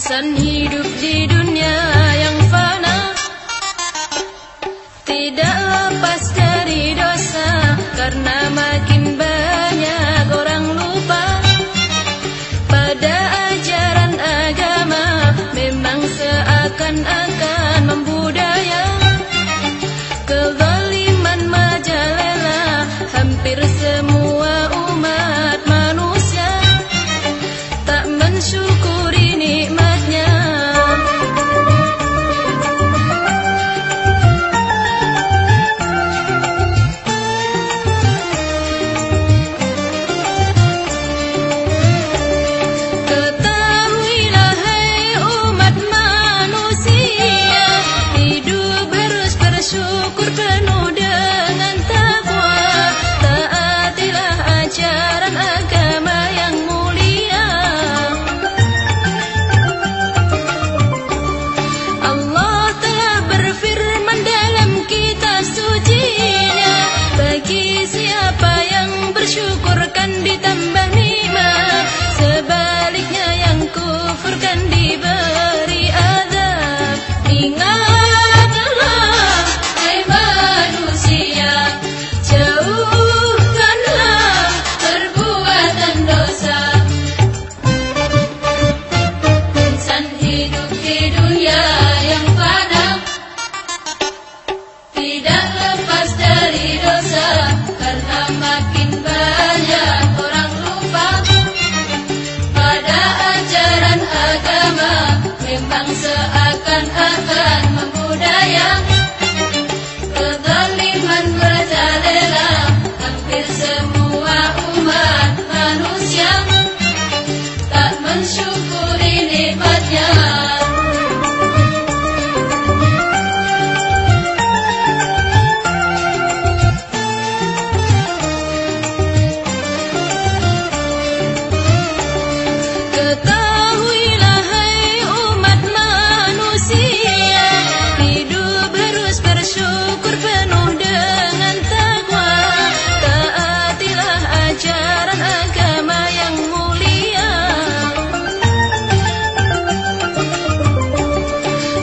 Insan hidup di dunia yang fana. Tidak apa 放松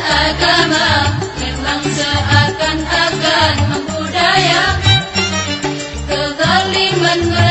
agama memang seakan-akan membudaya kezaliman mereka.